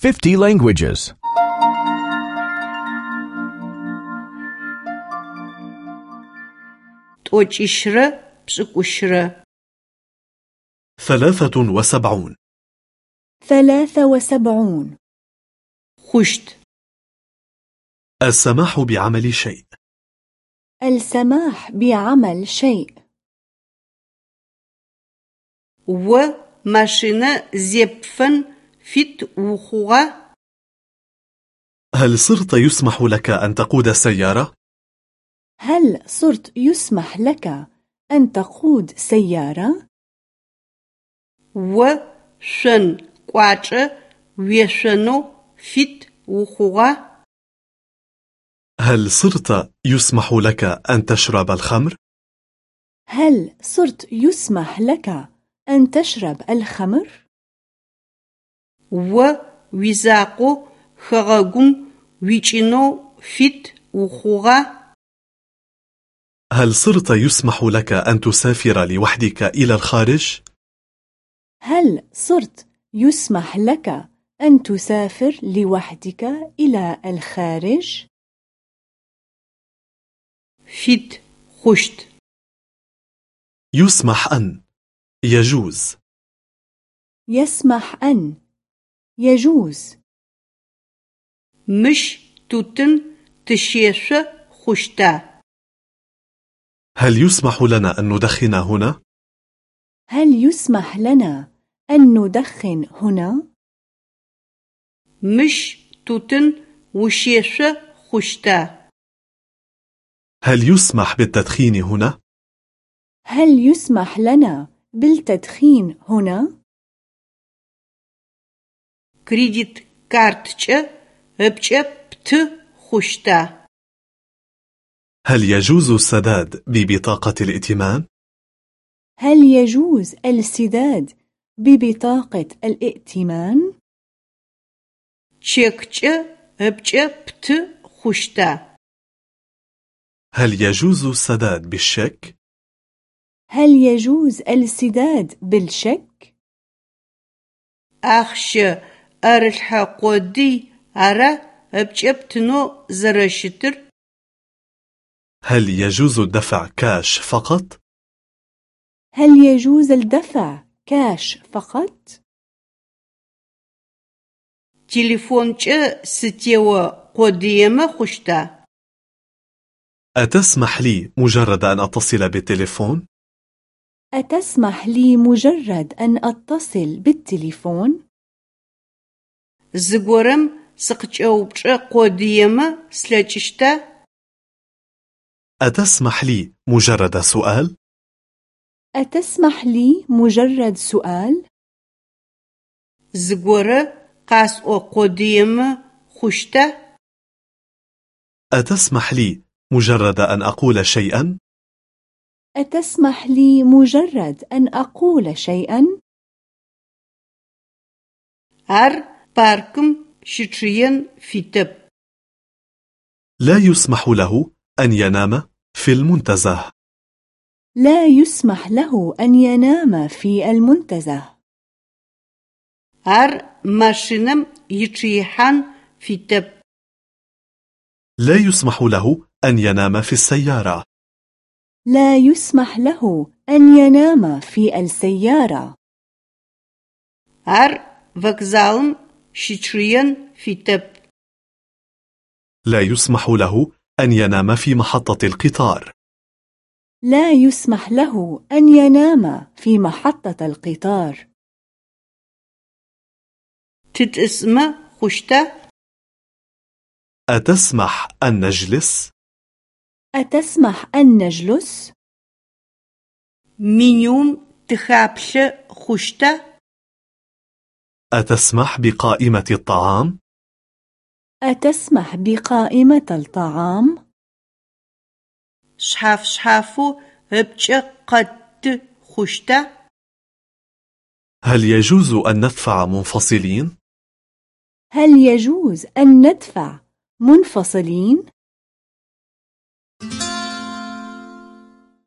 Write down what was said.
50 languages. ثلاثة وسبعون. ثلاث وسبعون. خشت السماح بعمل شيء. السماح بعمل شيء. و ماشينة زيبفن فيت وخوغا هل صرت يسمح لك أن تقود السيارة؟ هل صرت يسمح لك أن تقود سيارة؟ و شن قواچه ويشنو فيت وخوغا هل صرت يسمح لك أن تشرب الخمر؟ هل صرت يسمح لك أن تشرب الخمر؟ و ويزاقو خغاغم ويچينو فيت وخوغا هل صرت يسمح لك أن تسافر لوحدك إلى الخارج؟ هل صرت يسمح لك أن تسافر لوحدك إلى الخارج؟ فيت خشت يسمح أن يجوز يسمح أن يجوز مش توتن تشيش خشتا هل يسمح لنا أن ندخن هنا؟ هل يسمح لنا أن ندخن هنا؟ مش توتن وشيش خشتا هل يسمح بالتدخين هنا؟ هل يسمح لنا بالتدخين هنا؟ كريديت كارتچه ابچه بت خشتا هل يجوز السداد ببطاقة الائتمان؟ هل يجوز السداد ببطاقة الائتمان؟ چيكچه ابچه بت خشتا هل يجوز السداد بالشيك؟ هل يجوز السداد بالشك؟ أخش قودي أرى ابچه بتنو زرشتر هل يجوز الدفع كاش فقط؟ هل يجوز الدفع كاش فقط؟ تليفونچه ستيو قوديما خشتا أتسمح لي مجرد أن أتصل بالتليفون؟ أتسمح لي مجرد أن أتصل بالتليفون؟ زغورم سقچوبچه قوديما سلاچشتا أتسمح لي مجرد سؤال؟ أتسمح لي مجرد سؤال؟ زغوره قاسو قوديما خشتا أتسمح لي مجرد أن أقول شيئا؟ أتسمح لي مجرد أن أقول شيئا؟ ار باركم شتريان فيتب لا يسمح له أن ينام في المنتزه لا يسمح له أن ينام في المنتزه ар машинам يچيحان فيتب لا يسمح له أن ينام في السيارة لا يسمح له أن ينام في السيارة ар вокзалым شتريان فيتب لا يسمح له أن ينام في محطة القطار. لا يسمح له أن ينام في محطة القطار. تتسمى خشتا أتسمح أن نجلس؟ أتسمح أن نجلس؟ منيوم تخابش خشتا أتسمح بقائمة الطعام؟ أتسمح بقائمة الطعام؟ شحاف شحافو ابچه قد خشتا هل يجوز أن ندفع منفصلين؟ هل يجوز أن ندفع منفصلين؟